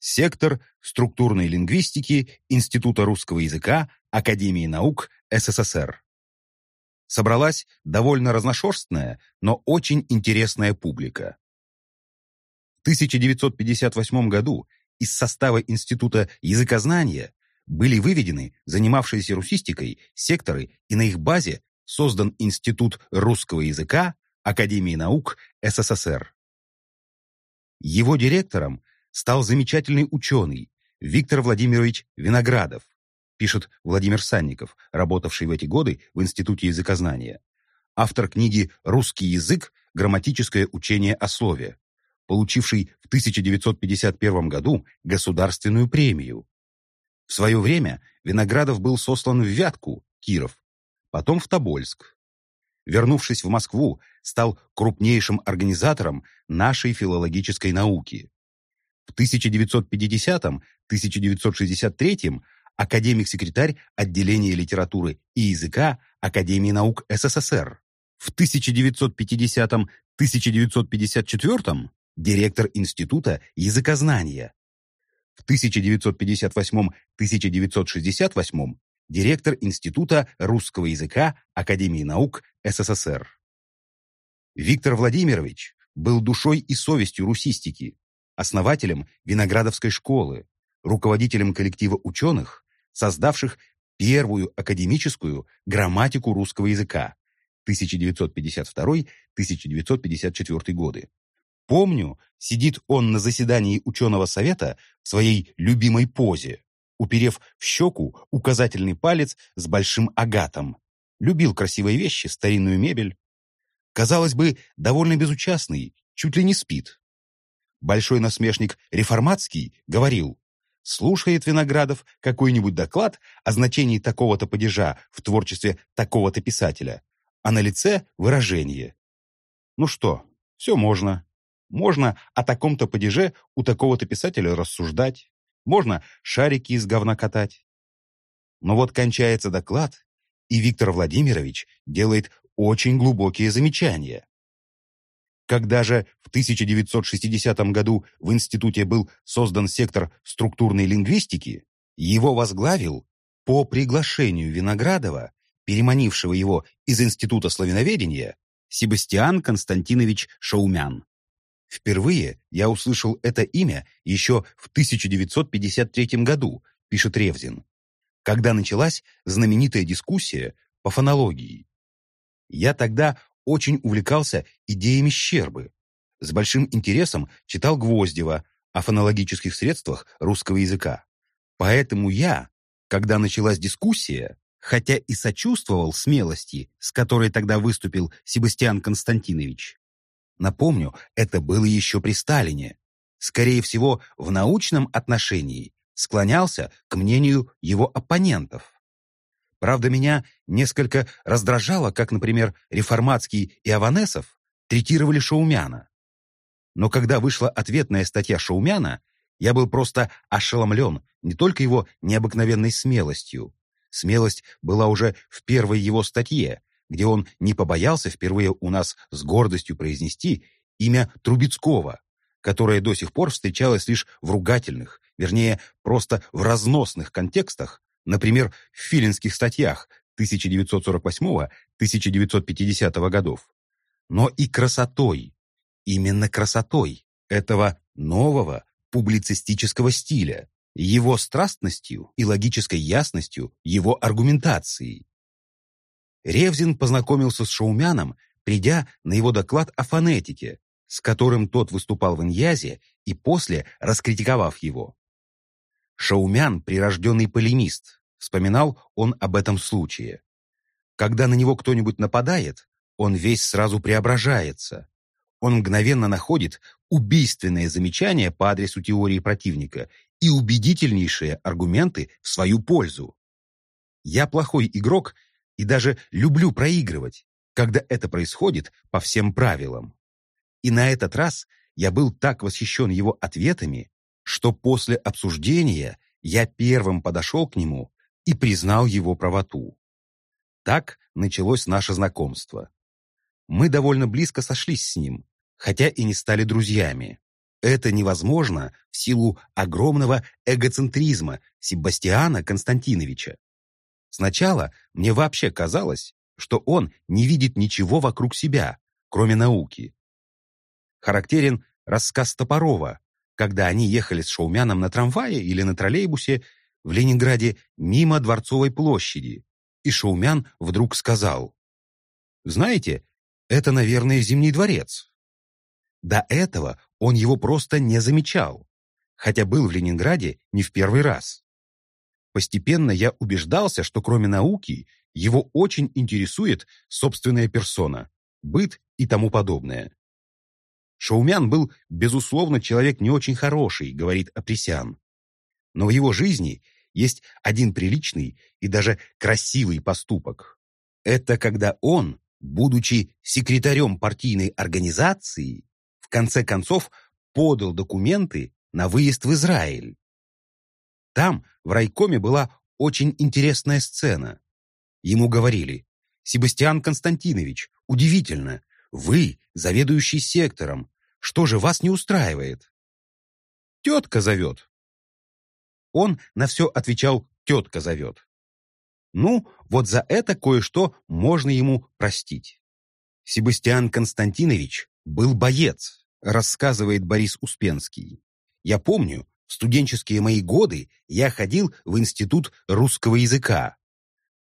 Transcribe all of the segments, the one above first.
Сектор структурной лингвистики Института русского языка Академии наук СССР. Собралась довольно разношерстная, но очень интересная публика. В 1958 году из состава Института языкознания были выведены занимавшиеся русистикой секторы, и на их базе создан Институт русского языка Академии наук СССР. Его директором стал замечательный ученый Виктор Владимирович Виноградов, пишет Владимир Санников, работавший в эти годы в Институте языкознания, автор книги «Русский язык. Грамматическое учение о слове», получивший в 1951 году государственную премию. В свое время Виноградов был сослан в Вятку, Киров, потом в Тобольск. Вернувшись в Москву, стал крупнейшим организатором нашей филологической науки. В 1950-1963 академик-секретарь отделения литературы и языка Академии наук СССР. В 1950-1954 директор Института языкознания. В 1958-1968 директор Института русского языка Академии наук СССР. Виктор Владимирович был душой и совестью русистики, основателем Виноградовской школы, руководителем коллектива ученых, создавших первую академическую грамматику русского языка 1952-1954 годы. Помню, сидит он на заседании ученого совета в своей любимой позе, уперев в щеку указательный палец с большим агатом. Любил красивые вещи, старинную мебель. Казалось бы, довольно безучастный, чуть ли не спит. Большой насмешник Реформатский говорил, слушает Виноградов какой-нибудь доклад о значении такого-то падежа в творчестве такого-то писателя, а на лице выражение. Ну что, все можно. Можно о таком-то падеже у такого-то писателя рассуждать. Можно шарики из говна катать. Но вот кончается доклад, и Виктор Владимирович делает очень глубокие замечания. Когда же в 1960 году в институте был создан сектор структурной лингвистики, его возглавил по приглашению Виноградова, переманившего его из Института славяноведения, Себастьян Константинович Шаумян. Впервые я услышал это имя еще в 1953 году, пишет Ревзин, когда началась знаменитая дискуссия по фонологии. Я тогда очень увлекался идеями Щербы. С большим интересом читал Гвоздева о фонологических средствах русского языка. Поэтому я, когда началась дискуссия, хотя и сочувствовал смелости, с которой тогда выступил Себастьян Константинович, Напомню, это было еще при Сталине. Скорее всего, в научном отношении склонялся к мнению его оппонентов. Правда, меня несколько раздражало, как, например, Реформатский и Аванесов третировали Шаумяна. Но когда вышла ответная статья Шаумяна, я был просто ошеломлен не только его необыкновенной смелостью. Смелость была уже в первой его статье, где он не побоялся впервые у нас с гордостью произнести имя Трубецкого, которое до сих пор встречалось лишь в ругательных, вернее, просто в разносных контекстах, например, в филинских статьях 1948-1950 годов, но и красотой, именно красотой этого нового публицистического стиля, его страстностью и логической ясностью его аргументации, Ревзин познакомился с Шаумяном, придя на его доклад о фонетике, с которым тот выступал в Иньязе и после раскритиковав его. Шаумян – прирожденный полемист, вспоминал он об этом случае. Когда на него кто-нибудь нападает, он весь сразу преображается. Он мгновенно находит убийственные замечания по адресу теории противника и убедительнейшие аргументы в свою пользу. Я плохой игрок и даже люблю проигрывать, когда это происходит по всем правилам. И на этот раз я был так восхищен его ответами, что после обсуждения я первым подошел к нему и признал его правоту. Так началось наше знакомство. Мы довольно близко сошлись с ним, хотя и не стали друзьями. Это невозможно в силу огромного эгоцентризма Себастьяна Константиновича. Сначала мне вообще казалось, что он не видит ничего вокруг себя, кроме науки. Характерен рассказ Топорова, когда они ехали с Шаумяном на трамвае или на троллейбусе в Ленинграде мимо Дворцовой площади, и Шаумян вдруг сказал, «Знаете, это, наверное, Зимний дворец». До этого он его просто не замечал, хотя был в Ленинграде не в первый раз. Постепенно я убеждался, что кроме науки его очень интересует собственная персона, быт и тому подобное. Шаумян был, безусловно, человек не очень хороший, говорит Апресян. Но в его жизни есть один приличный и даже красивый поступок. Это когда он, будучи секретарем партийной организации, в конце концов подал документы на выезд в Израиль. Там, в райкоме, была очень интересная сцена. Ему говорили, «Себастьян Константинович, удивительно, вы заведующий сектором, что же вас не устраивает?» «Тетка зовет». Он на все отвечал «тетка зовет». Ну, вот за это кое-что можно ему простить. Себастьян Константинович был боец, рассказывает Борис Успенский. Я помню, в студенческие мои годы я ходил в институт русского языка.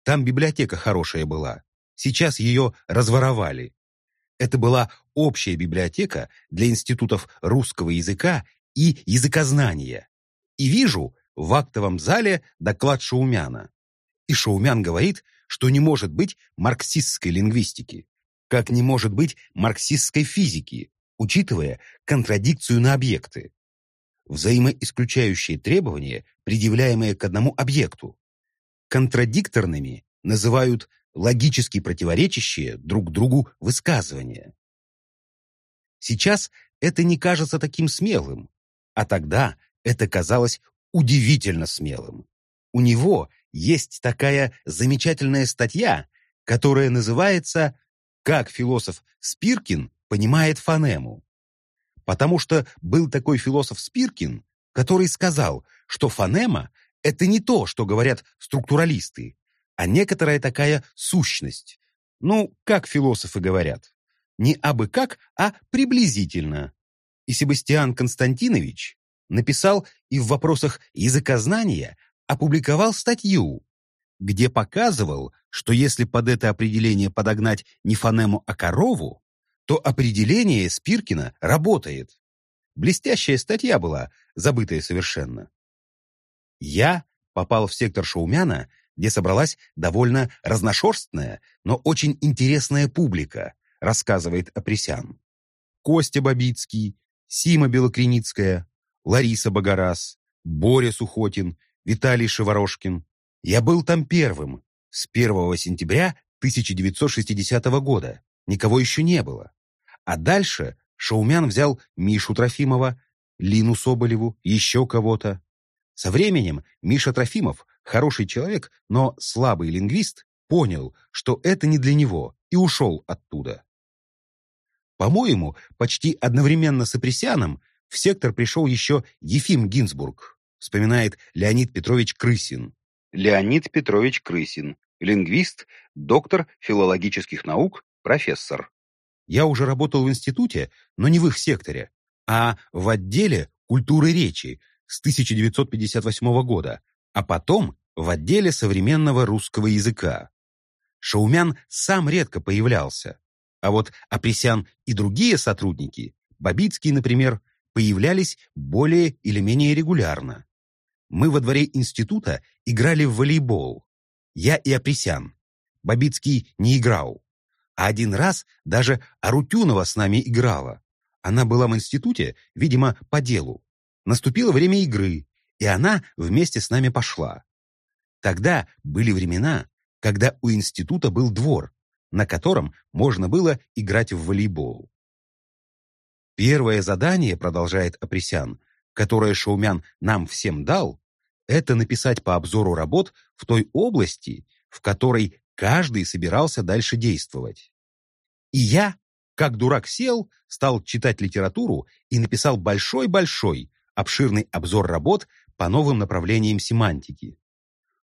Там библиотека хорошая была. Сейчас ее разворовали. Это была общая библиотека для институтов русского языка и языкознания. И вижу в актовом зале доклад Шаумяна. И Шаумян говорит, что не может быть марксистской лингвистики, как не может быть марксистской физики, учитывая контрадикцию на объекты. Взаимоисключающие требования, предъявляемые к одному объекту. Контрадикторными называют логически противоречащие друг другу высказывания. Сейчас это не кажется таким смелым, а тогда это казалось удивительно смелым. У него есть такая замечательная статья, которая называется «Как философ Спиркин понимает фонему». Потому что был такой философ Спиркин, который сказал, что фонема — это не то, что говорят структуралисты, а некоторая такая сущность. Ну, как философы говорят. Не абы как, а приблизительно. И Себастьян Константинович написал и в вопросах языкознания опубликовал статью, где показывал, что если под это определение подогнать не фонему, а корову, то определение Спиркина работает. Блестящая статья была, забытая совершенно. Я попал в сектор Шаумяна где собралась довольно разношерстная, но очень интересная публика, рассказывает Апресян. Костя Бабицкий, Сима Белокреницкая, Лариса Богораз, Боря Сухотин, Виталий Шеворошкин. Я был там первым, с 1 сентября 1960 года. Никого еще не было. А дальше Шаумян взял Мишу Трофимова, Лину Соболеву, еще кого-то. Со временем Миша Трофимов Хороший человек, но слабый лингвист понял, что это не для него, и ушел оттуда. По-моему, почти одновременно с Апресяном в сектор пришел еще Ефим Гинзбург, вспоминает Леонид Петрович Крысин. Леонид Петрович Крысин, лингвист, доктор филологических наук, профессор. Я уже работал в институте, но не в их секторе, а в отделе культуры речи с 1958 года, а потом в отделе современного русского языка. Шаумян сам редко появлялся, а вот Апресян и другие сотрудники, Бабицкий, например, появлялись более или менее регулярно. Мы во дворе института играли в волейбол. Я и Апресян. Бабицкий не играл. А один раз даже Арутюнова с нами играла. Она была в институте, видимо, по делу. Наступило время игры, и она вместе с нами пошла. Тогда были времена, когда у института был двор, на котором можно было играть в волейбол. Первое задание, продолжает Апресян, которое Шаумян нам всем дал, это написать по обзору работ в той области, в которой каждый собирался дальше действовать. И я, как дурак сел, стал читать литературу и написал большой-большой, обширный обзор работ по новым направлениям семантики.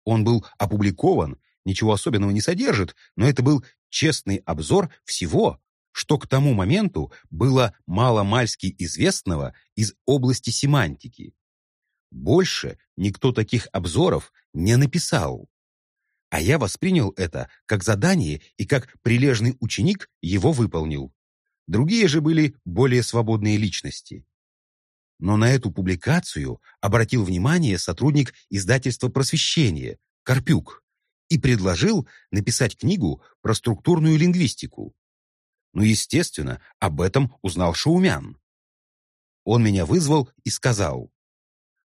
Он был опубликован, ничего особенного не содержит, но это был честный обзор всего, что к тому моменту было мало-мальски известного из области семантики. Больше никто таких обзоров не написал. А я воспринял это как задание и как прилежный ученик его выполнил. Другие же были более свободные личности. Но на эту публикацию обратил внимание сотрудник издательства «Просвещение» Карпюк и предложил написать книгу про структурную лингвистику. Ну, естественно, об этом узнал Шаумян. Он меня вызвал и сказал,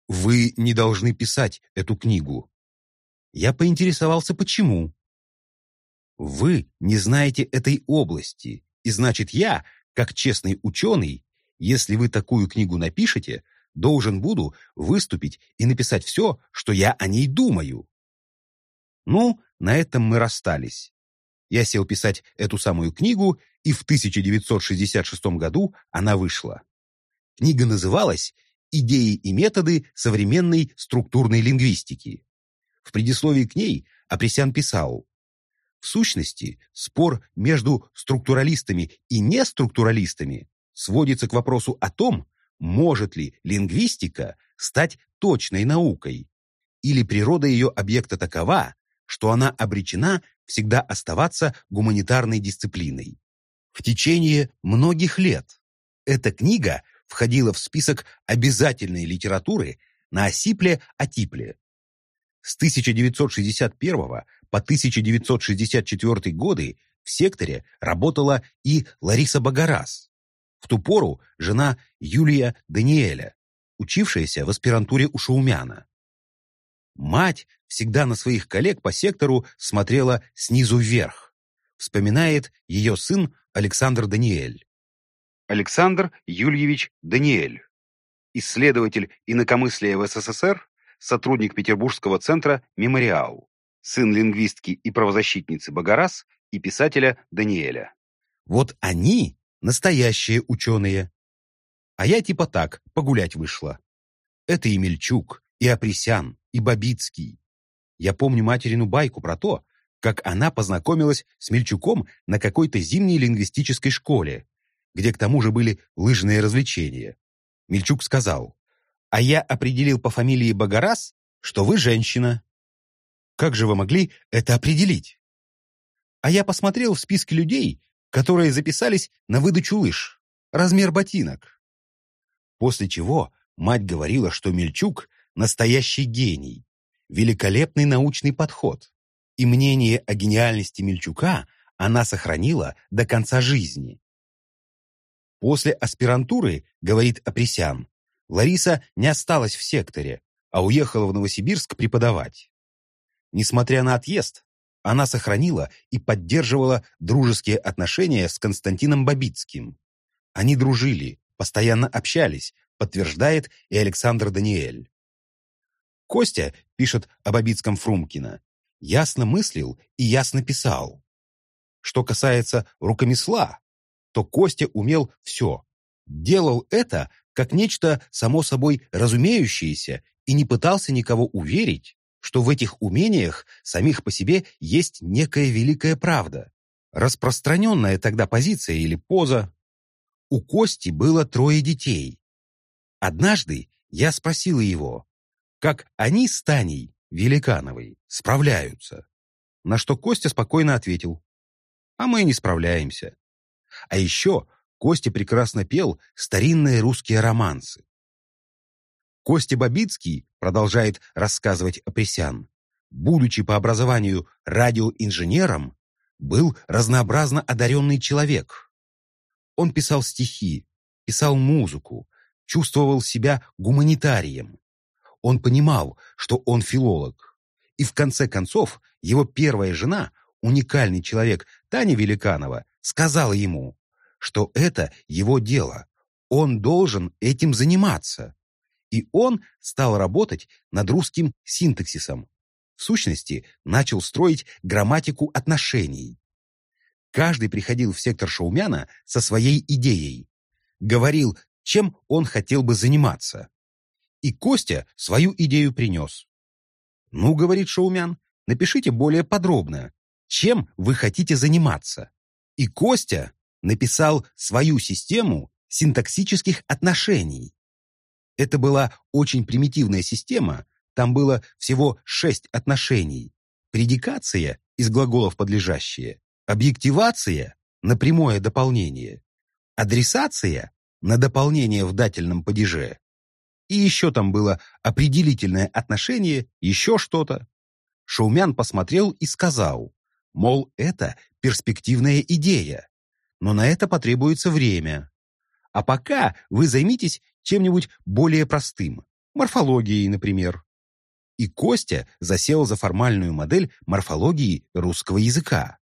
«Вы не должны писать эту книгу». Я поинтересовался, почему. «Вы не знаете этой области, и значит, я, как честный ученый, если вы такую книгу напишете, должен буду выступить и написать все, что я о ней думаю». Ну, на этом мы расстались. Я сел писать эту самую книгу, и в 1966 году она вышла. Книга называлась «Идеи и методы современной структурной лингвистики». В предисловии к ней Апресян писал, «В сущности, спор между структуралистами и неструктуралистами сводится к вопросу о том, может ли лингвистика стать точной наукой, или природа ее объекта такова, что она обречена всегда оставаться гуманитарной дисциплиной. В течение многих лет эта книга входила в список обязательной литературы на Осипле-Атипле. С 1961 по 1964 годы в секторе работала и Лариса Багарас, в ту пору жена Юлия Даниэля, учившаяся в аспирантуре у Шаумяна. Мать всегда на своих коллег по сектору смотрела снизу вверх. Вспоминает ее сын Александр Даниэль. Александр Юльевич Даниэль. Исследователь инакомыслия в СССР, сотрудник Петербургского центра «Мемориал», сын лингвистки и правозащитницы Багарас и писателя Даниэля. Вот они настоящие ученые. А я типа так, погулять вышла. Это и Мельчук, и Апресян, и Бабицкий. Я помню материну байку про то, как она познакомилась с Мельчуком на какой-то зимней лингвистической школе, где к тому же были лыжные развлечения. Мельчук сказал, «А я определил по фамилии Багарас, что вы женщина». «Как же вы могли это определить?» А я посмотрел в списке людей, которые записались на выдачу лыж, размер ботинок. После чего мать говорила, что Мельчук настоящий гений, великолепный научный подход. И мнение о гениальности Мельчука она сохранила до конца жизни. После аспирантуры, говорит Апресян, Лариса не осталась в секторе, а уехала в Новосибирск преподавать. Несмотря на отъезд, она сохранила и поддерживала дружеские отношения с Константином Бабицким. Они дружили, постоянно общались, подтверждает и Александр Даниэль. Костя, пишет об Обицком Фрумкина, ясно мыслил и ясно писал. Что касается рукомесла, то Костя умел все. Делал это как нечто само собой разумеющееся и не пытался никого уверить, что в этих умениях самих по себе есть некая великая правда, распространенная тогда позиция или поза. У Кости было трое детей. Однажды я спросила его, как они с Таней Великановой справляются. На что Костя спокойно ответил, а мы не справляемся. А еще Костя прекрасно пел старинные русские романсы. Костя Бабицкий, продолжает рассказывать Апресян, будучи по образованию радиоинженером, был разнообразно одаренный человек. Он писал стихи, писал музыку, чувствовал себя гуманитарием. Он понимал, что он филолог. И в конце концов его первая жена, уникальный человек Таня Великанова, сказала ему, что это его дело, он должен этим заниматься. И он стал работать над русским синтаксисом. В сущности, начал строить грамматику отношений. Каждый приходил в сектор Шаумяна со своей идеей. Говорил, чем он хотел бы заниматься И Костя свою идею принес. «Ну, — говорит Шаумян, — напишите более подробно, чем вы хотите заниматься». И Костя написал свою систему синтаксических отношений. Это была очень примитивная система, там было всего шесть отношений. Предикация из глаголов подлежащие, объективация на прямое дополнение, адресация на дополнение в дательном падеже, и еще там было определительное отношение, еще что-то. Шаумян посмотрел и сказал, мол, это перспективная идея, но на это потребуется время. А пока вы займитесь чем-нибудь более простым, морфологией, например. И Костя засел за формальную модель морфологии русского языка.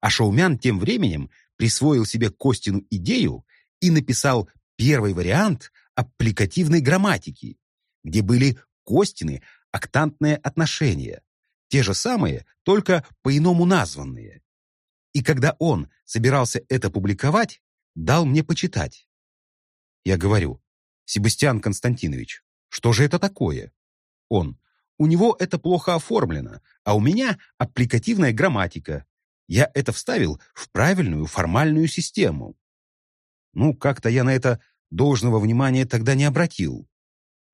А Шаумян тем временем присвоил себе Костину идею и написал первый вариант аппликативной грамматики, где были Костины октантные отношения, те же самые, только по-иному названные. И когда он собирался это публиковать, дал мне почитать. Я говорю, Себастьян Константинович, что же это такое? Он, у него это плохо оформлено, а у меня аппликативная грамматика. Я это вставил в правильную формальную систему. Ну, как-то я на это должного внимания тогда не обратил.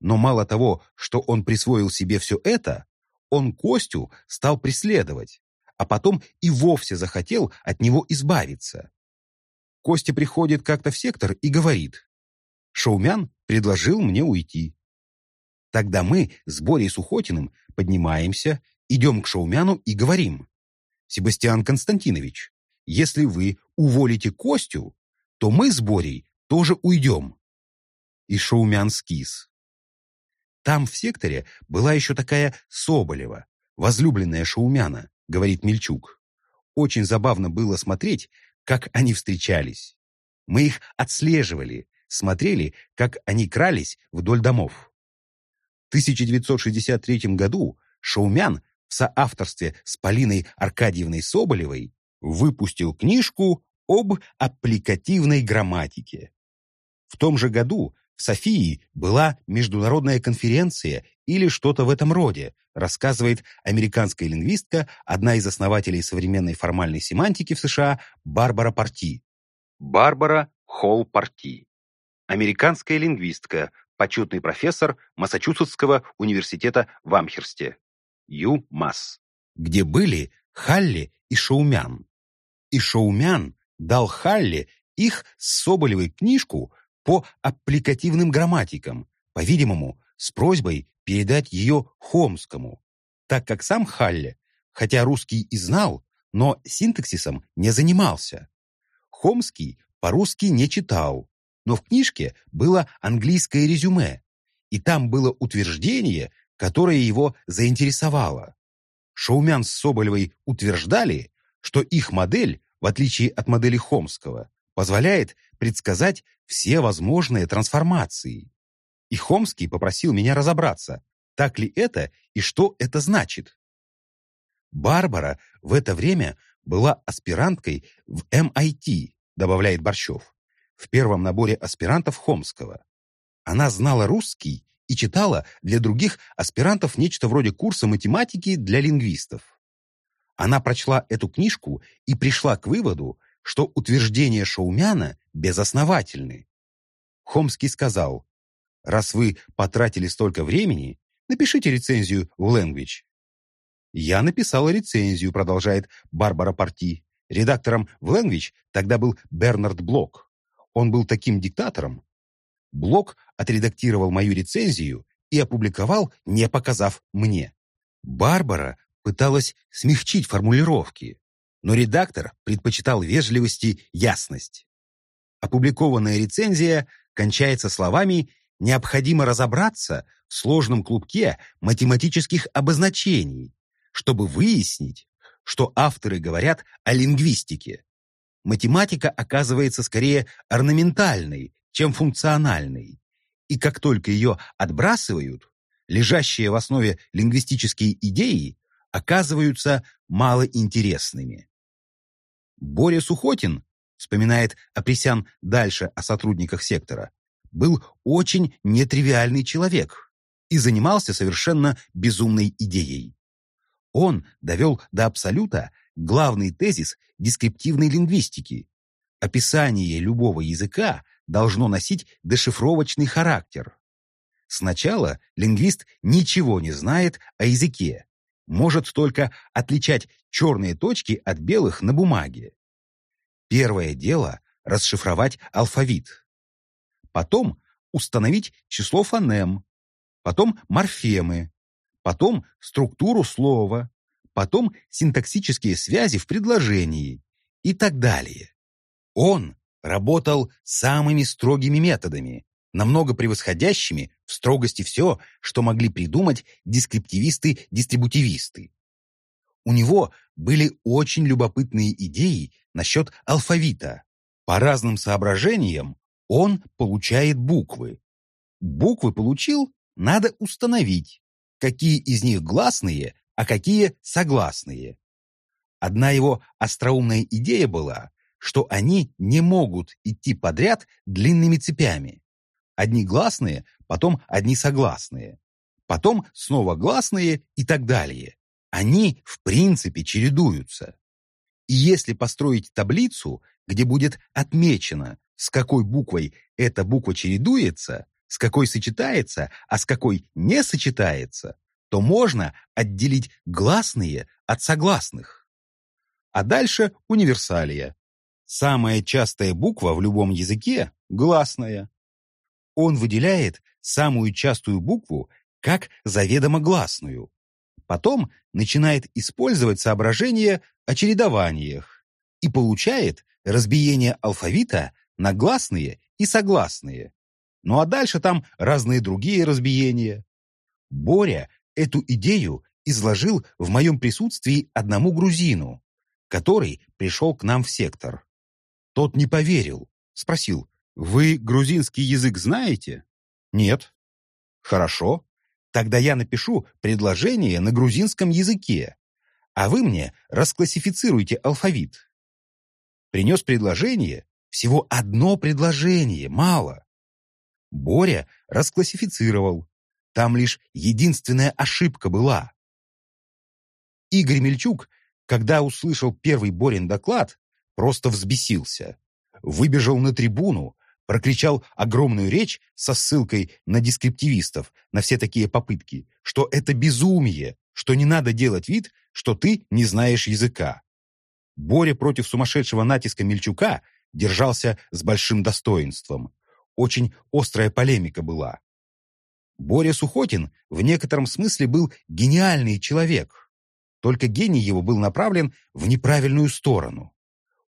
Но мало того, что он присвоил себе все это, он Костю стал преследовать, а потом и вовсе захотел от него избавиться. Костя приходит как-то в сектор и говорит, «Шаумян предложил мне уйти». Тогда мы с Борей Сухотиным поднимаемся, идем к Шаумяну и говорим, «Себастьян Константинович, если вы уволите Костю, то мы с Борей тоже уйдем. И Шаумян скис. Там в секторе была еще такая Соболева, возлюбленная Шаумяна, говорит Мельчук. Очень забавно было смотреть, как они встречались. Мы их отслеживали, смотрели, как они крались вдоль домов. В 1963 году Шаумян в соавторстве с Полиной Аркадьевной Соболевой выпустил книжку об аппликативной грамматике. В том же году в Софии была международная конференция или что-то в этом роде, рассказывает американская лингвистка, одна из основателей современной формальной семантики в США, Барбара Парти. Барбара Холл Парти. Американская лингвистка, почетный профессор Массачусетского университета в Амхерсте. ЮМАС. Где были Халли и Шаумян. И Шаумян дал Халли их с Соболевой книжку по аппликативным грамматикам, по-видимому, с просьбой передать ее Хомскому, так как сам Халле, хотя русский и знал, но синтаксисом не занимался. Хомский по-русски не читал, но в книжке было английское резюме, и там было утверждение, которое его заинтересовало. Шаумян с Соболевой утверждали, что их модель, в отличие от модели Хомского, позволяет предсказать все возможные трансформации. И Хомский попросил меня разобраться, так ли это и что это значит. Барбара в это время была аспиранткой в MIT, добавляет Борщев, в первом наборе аспирантов Хомского. Она знала русский и читала для других аспирантов нечто вроде курса математики для лингвистов. Она прочла эту книжку и пришла к выводу, что утверждения Шаумяна безосновательны. Хомский сказал, «Раз вы потратили столько времени, напишите рецензию в Language». «Я написала рецензию», продолжает Барбара Парти. Редактором в Language тогда был Бернард Блок. Он был таким диктатором. Блок отредактировал мою рецензию и опубликовал, не показав мне. Барбара пыталась смягчить формулировки, но редактор предпочитал вежливости ясность. Опубликованная рецензия кончается словами «необходимо разобраться в сложном клубке математических обозначений, чтобы выяснить, что авторы говорят о лингвистике. Математика оказывается скорее орнаментальной, чем функциональной, и как только ее отбрасывают, лежащие в основе лингвистические идеи оказываются малоинтересными. Боря Сухотин, вспоминает Апресян дальше о сотрудниках сектора, был очень нетривиальный человек и занимался совершенно безумной идеей. Он довел до абсолюта главный тезис дескриптивной лингвистики. Описание любого языка должно носить дешифровочный характер. Сначала лингвист ничего не знает о языке, может только отличать черные точки от белых на бумаге. Первое дело – расшифровать алфавит. Потом установить число фонем, потом морфемы, потом структуру слова, потом синтаксические связи в предложении и так далее. Он работал самыми строгими методами, намного превосходящими в строгости все, что могли придумать дескриптивисты-дистрибутивисты. У него были очень любопытные идеи насчет алфавита. По разным соображениям он получает буквы. Буквы получил, надо установить, какие из них гласные, а какие согласные. Одна его остроумная идея была, что они не могут идти подряд длинными цепями. Одни гласные, потом одни согласные, потом снова гласные и так далее. Они, в принципе, чередуются. И если построить таблицу, где будет отмечено, с какой буквой эта буква чередуется, с какой сочетается, а с какой не сочетается, то можно отделить гласные от согласных. А дальше универсалия. Самая частая буква в любом языке – гласная он выделяет самую частую букву как заведомо гласную. Потом начинает использовать соображения о чередованиях и получает разбиение алфавита на гласные и согласные. Ну а дальше там разные другие разбиения. Боря эту идею изложил в моем присутствии одному грузину, который пришел к нам в сектор. Тот не поверил, спросил, вы грузинский язык знаете? Нет. Хорошо. Тогда я напишу предложение на грузинском языке, а вы мне расклассифицируйте алфавит. Принес предложение, всего одно предложение, мало. Боря расклассифицировал. Там лишь единственная ошибка была. Игорь Мельчук, когда услышал первый Борин доклад, просто взбесился. Выбежал на трибуну, прокричал огромную речь со ссылкой на дескриптивистов, на все такие попытки, что это безумие, что не надо делать вид, что ты не знаешь языка. Боря против сумасшедшего натиска Мельчука держался с большим достоинством. Очень острая полемика была. Боря Сухотин в некотором смысле был гениальный человек. Только гений его был направлен в неправильную сторону.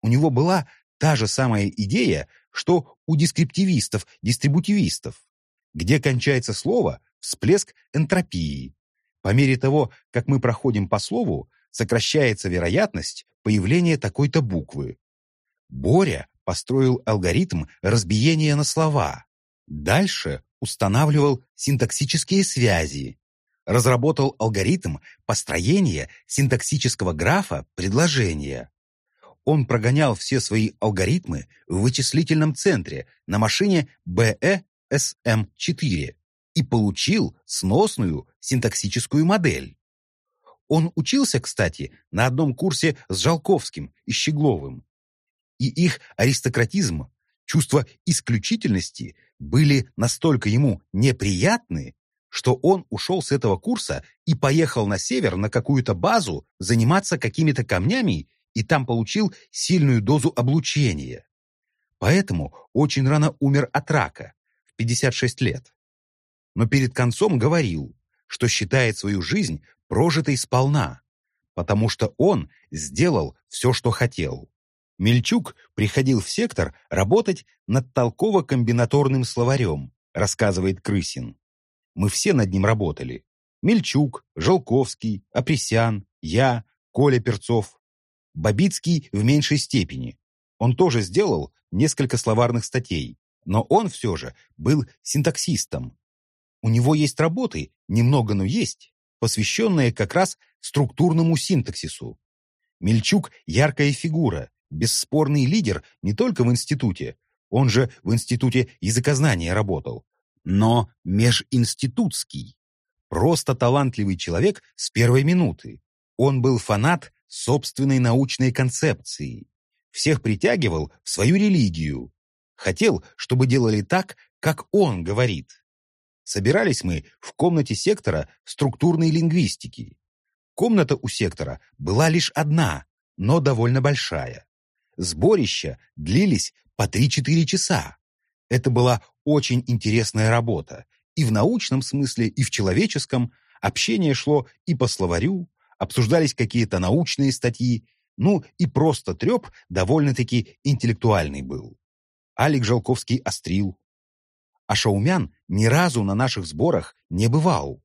У него была та же самая идея, что у дескриптивистов, дистрибутивистов, где кончается слово всплеск энтропии. По мере того, как мы проходим по слову, сокращается вероятность появления такой-то буквы. Боря построил алгоритм разбиения на слова. Дальше устанавливал синтаксические связи. Разработал алгоритм построения синтаксического графа предложения. Он прогонял все свои алгоритмы в вычислительном центре на машине BE-SM4 и получил сносную синтаксическую модель. Он учился, кстати, на одном курсе с Жалковским и Щегловым. И их аристократизм, чувство исключительности были настолько ему неприятны, что он ушел с этого курса и поехал на север на какую-то базу заниматься какими-то камнями и там получил сильную дозу облучения. Поэтому очень рано умер от рака, в 56 лет. Но перед концом говорил, что считает свою жизнь прожитой сполна, потому что он сделал все, что хотел. Мельчук приходил в сектор работать над толково-комбинаторным словарем, рассказывает Крысин. Мы все над ним работали. Мельчук, Желковский, Апресян, я, Коля Перцов, Бабицкий в меньшей степени. Он тоже сделал несколько словарных статей, но он все же был синтаксистом. У него есть работы, немного, но есть, посвященные как раз структурному синтаксису. Мельчук – яркая фигура, бесспорный лидер не только в институте, он же в Институте языкознания работал, но межинститутский. Просто талантливый человек с первой минуты. Он был фанат собственной научной концепции. Всех притягивал в свою религию. Хотел, чтобы делали так, как он говорит. Собирались мы в комнате сектора структурной лингвистики. Комната у сектора была лишь одна, но довольно большая. Сборища длились по 3-4 часа. Это была очень интересная работа. И в научном смысле, и в человеческом. Общение шло и по словарю, обсуждались какие-то научные статьи, ну и просто треп довольно-таки интеллектуальный был. Алик Жалковский острил. А Шаумян ни разу на наших сборах не бывал.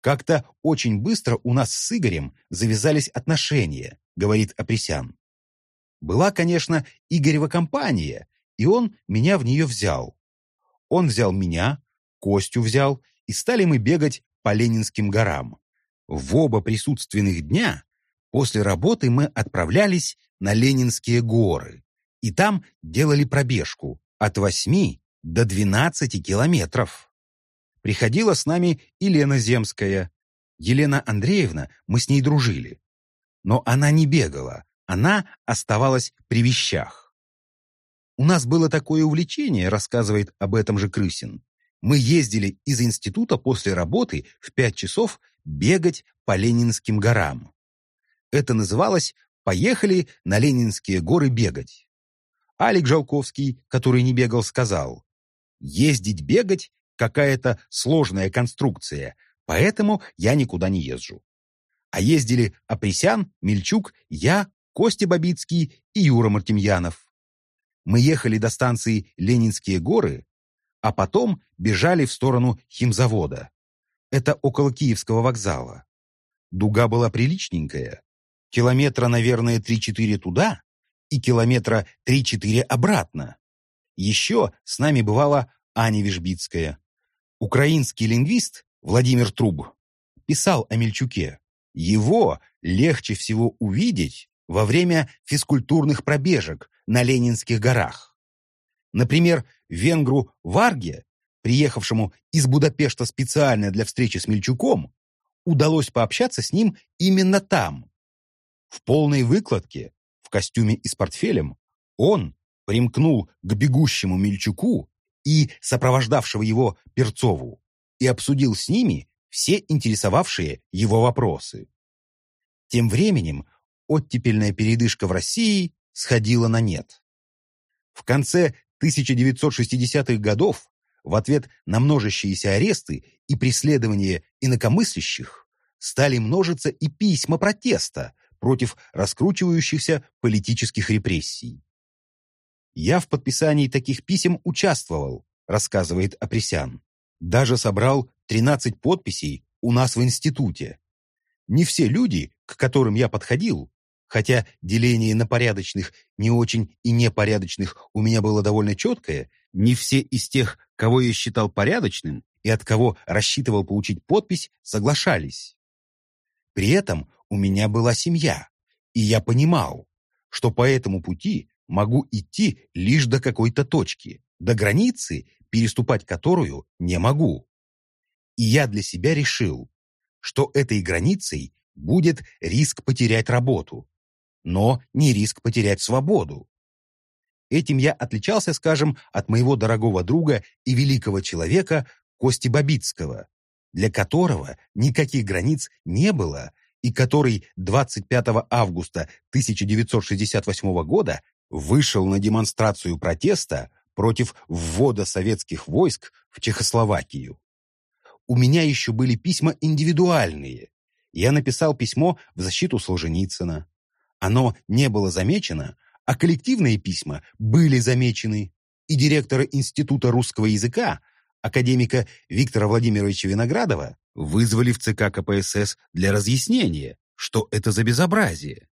Как-то очень быстро у нас с Игорем завязались отношения, говорит Апресян. Была, конечно, Игорева компания, и он меня в нее взял. Он взял меня, Костю взял, и стали мы бегать по Ленинским горам. В оба присутственных дня после работы мы отправлялись на Ленинские горы, и там делали пробежку от 8 до 12 километров. Приходила с нами и Лена Земская. Елена Андреевна, мы с ней дружили. Но она не бегала, она оставалась при вещах. У нас было такое увлечение, рассказывает об этом же Крысин. Мы ездили из института после работы в пять часов бегать по Ленинским горам. Это называлось «Поехали на Ленинские горы бегать». Алик Жалковский, который не бегал, сказал, «Ездить бегать – какая-то сложная конструкция, поэтому я никуда не езжу». А ездили Апресян, Мельчук, я, Костя Бабицкий и Юра Мартемьянов. Мы ехали до станции Ленинские горы, а потом бежали в сторону химзавода. Это около Киевского вокзала. Дуга была приличненькая. Километра, наверное, 3-4 туда и километра 3-4 обратно. Еще с нами бывала Аня Вижбицкая. Украинский лингвист Владимир Труб писал о Мельчуке. Его легче всего увидеть во время физкультурных пробежек на Ленинских горах. Например, венгру Варге, приехавшему из Будапешта специально для встречи с Мельчуком, удалось пообщаться с ним именно там. В полной выкладке, в костюме и с портфелем, он примкнул к бегущему Мельчуку и сопровождавшего его Перцову и обсудил с ними все интересовавшие его вопросы. Тем временем оттепельная передышка в России сходила на нет. В конце 1960-х годов в ответ на множащиеся аресты и преследования инакомыслящих стали множиться и письма протеста против раскручивающихся политических репрессий. «Я в подписании таких писем участвовал», рассказывает Апресян. «Даже собрал 13 подписей у нас в институте. Не все люди, к которым я подходил, Хотя деление на порядочных, не очень и непорядочных у меня было довольно четкое, не все из тех, кого я считал порядочным и от кого рассчитывал получить подпись, соглашались. При этом у меня была семья, и я понимал, что по этому пути могу идти лишь до какой-то точки, до границы, переступать которую не могу. И я для себя решил, что этой границей будет риск потерять работу, но не риск потерять свободу. Этим я отличался, скажем, от моего дорогого друга и великого человека Кости Бабицкого, для которого никаких границ не было и который 25 августа 1968 года вышел на демонстрацию протеста против ввода советских войск в Чехословакию. У меня еще были письма индивидуальные. Я написал письмо в защиту Солженицына. Оно не было замечено, а коллективные письма были замечены, и директора Института русского языка, академика Виктора Владимировича Виноградова, вызвали в ЦК КПСС для разъяснения, что это за безобразие.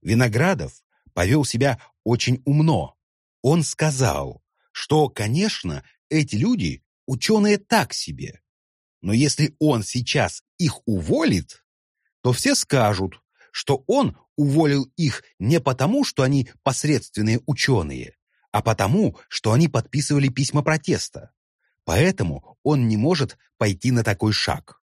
Виноградов повел себя очень умно. Он сказал, что, конечно, эти люди ученые так себе, но если он сейчас их уволит, то все скажут, что он уволил их не потому, что они посредственные ученые, а потому, что они подписывали письма протеста. Поэтому он не может пойти на такой шаг.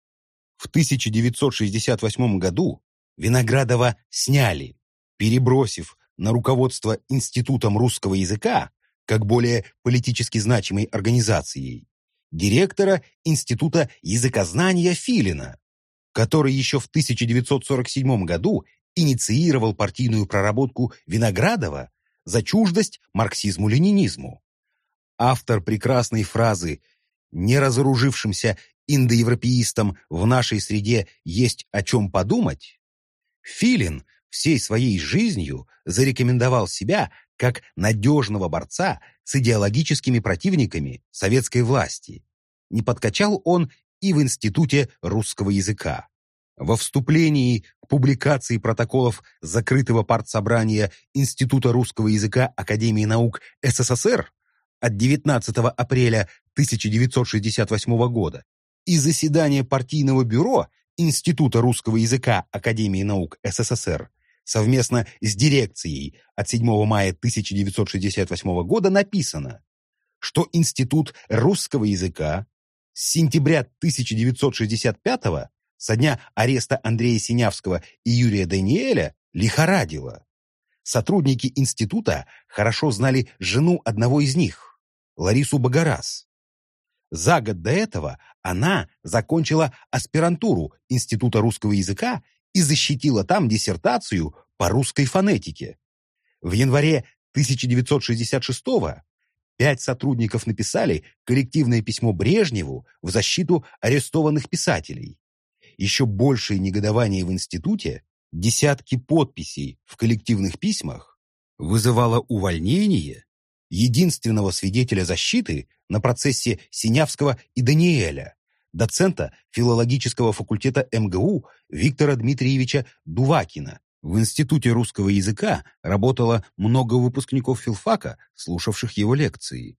В 1968 году Виноградова сняли, перебросив на руководство Институтом русского языка, как более политически значимой организацией, директора Института языкознания Филина, который еще в 1947 году инициировал партийную проработку Виноградова за чуждость марксизму-ленинизму. Автор прекрасной фразы «неразоружившимся индоевропеистам в нашей среде есть о чем подумать», Филин всей своей жизнью зарекомендовал себя как надежного борца с идеологическими противниками советской власти. Не подкачал он и в Институте русского языка. Во вступлении к публикации протоколов закрытого партсобрания Института русского языка Академии наук СССР от 19 апреля 1968 года и заседания партийного бюро Института русского языка Академии наук СССР совместно с дирекцией от 7 мая 1968 года написано, что Институт русского языка с сентября 1965 со дня ареста Андрея Синявского и Юрия Даниэля лихорадило. Сотрудники института хорошо знали жену одного из них, Ларису Багарас. За год до этого она закончила аспирантуру Института русского языка и защитила там диссертацию по русской фонетике. В январе 1966-го пять сотрудников написали коллективное письмо Брежневу в защиту арестованных писателей. Еще большее негодование в институте, десятки подписей в коллективных письмах, вызывало увольнение единственного свидетеля защиты на процессе Синявского и Даниэля, доцента филологического факультета МГУ Виктора Дмитриевича Дувакина. В Институте русского языка работало много выпускников филфака, слушавших его лекции.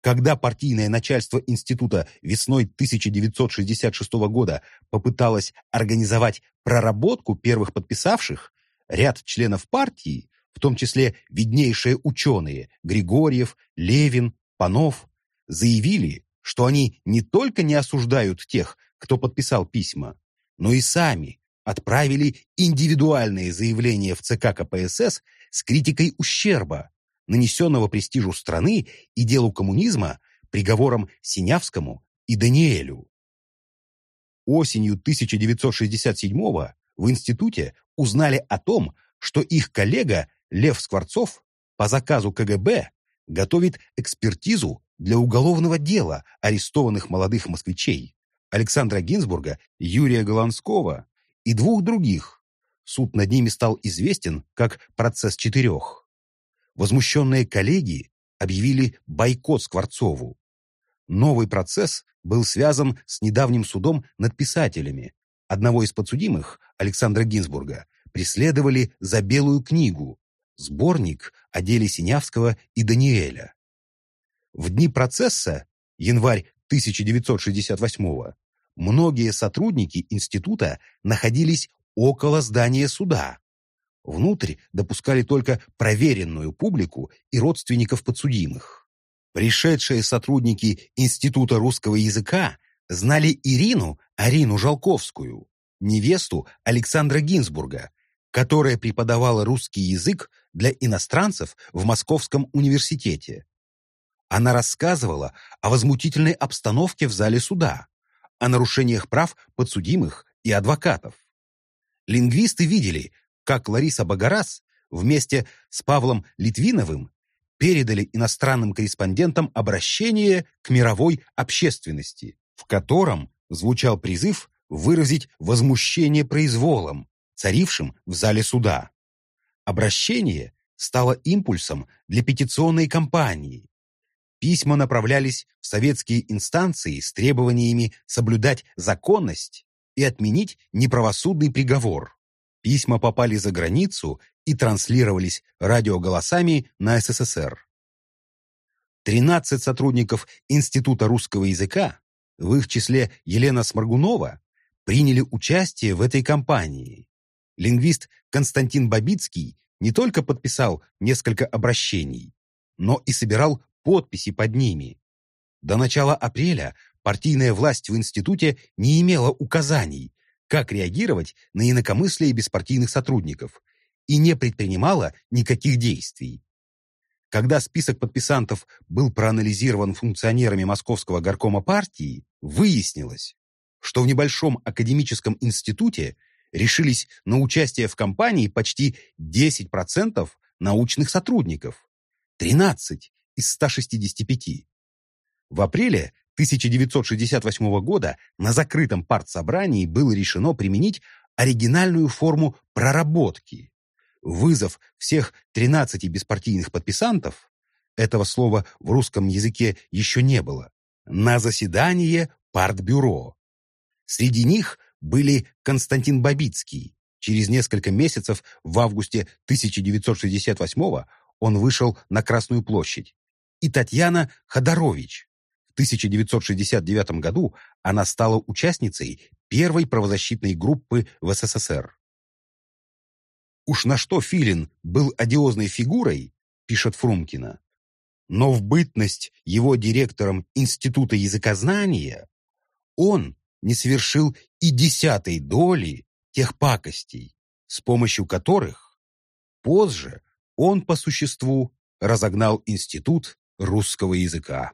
Когда партийное начальство института весной 1966 года попыталось организовать проработку первых подписавших, ряд членов партии, в том числе виднейшие ученые Григорьев, Левин, Панов, заявили, что они не только не осуждают тех, кто подписал письма, но и сами отправили индивидуальные заявления в ЦК КПСС с критикой ущерба, нанесенного престижу страны и делу коммунизма приговором Синявскому и Даниэлю. Осенью 1967-го в институте узнали о том, что их коллега Лев Скворцов по заказу КГБ готовит экспертизу для уголовного дела арестованных молодых москвичей Александра Гинзбурга, Юрия Голландского и двух других. Суд над ними стал известен как «Процесс четырех». Возмущенные коллеги объявили бойкот Скворцову. Новый процесс был связан с недавним судом над писателями. Одного из подсудимых, Александра Гинзбурга, преследовали за белую книгу, сборник о деле Синявского и Даниэля. В дни процесса, январь 1968 многие сотрудники института находились около здания суда. Внутрь допускали только проверенную публику и родственников подсудимых. Пришедшие сотрудники Института русского языка знали Ирину Арину Жалковскую, невесту Александра Гинзбурга, которая преподавала русский язык для иностранцев в Московском университете. Она рассказывала о возмутительной обстановке в зале суда, о нарушениях прав подсудимых и адвокатов. Лингвисты видели, как Лариса Багарас вместе с Павлом Литвиновым передали иностранным корреспондентам обращение к мировой общественности, в котором звучал призыв выразить возмущение произволом, царившим в зале суда. Обращение стало импульсом для петиционной кампании, Письма направлялись в советские инстанции с требованиями соблюдать законность и отменить неправосудный приговор. Письма попали за границу и транслировались радиоголосами на СССР. 13 сотрудников Института русского языка, в их числе Елена Сморгунова, приняли участие в этой кампании. Лингвист Константин Бабицкий не только подписал несколько обращений, но и собирал подписи под ними. До начала апреля партийная власть в институте не имела указаний, как реагировать на инакомыслие беспартийных сотрудников и не предпринимала никаких действий. Когда список подписантов был проанализирован функционерами Московского горкома партии, выяснилось, что в небольшом академическом институте решились на участие в кампании почти 10% научных сотрудников, 13 из 165. В апреле 1968 года на закрытом партсобрании было решено применить оригинальную форму проработки. Вызов всех 13 беспартийных подписантов, этого слова в русском языке еще не было, на заседание партбюро. Среди них были Константин Бабицкий. Через несколько месяцев, в августе 1968 он вышел на Красную площадь. И Татьяна Ходорович. В 1969 году она стала участницей первой правозащитной группы в СССР. Уж на что Филин был одиозной фигурой, пишет Фрумкина, но в бытность его директором Института языкознания он не совершил и десятой доли тех пакостей, с помощью которых позже он по существу разогнал Институт русского языка.